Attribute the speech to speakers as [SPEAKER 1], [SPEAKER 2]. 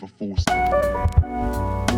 [SPEAKER 1] never forced.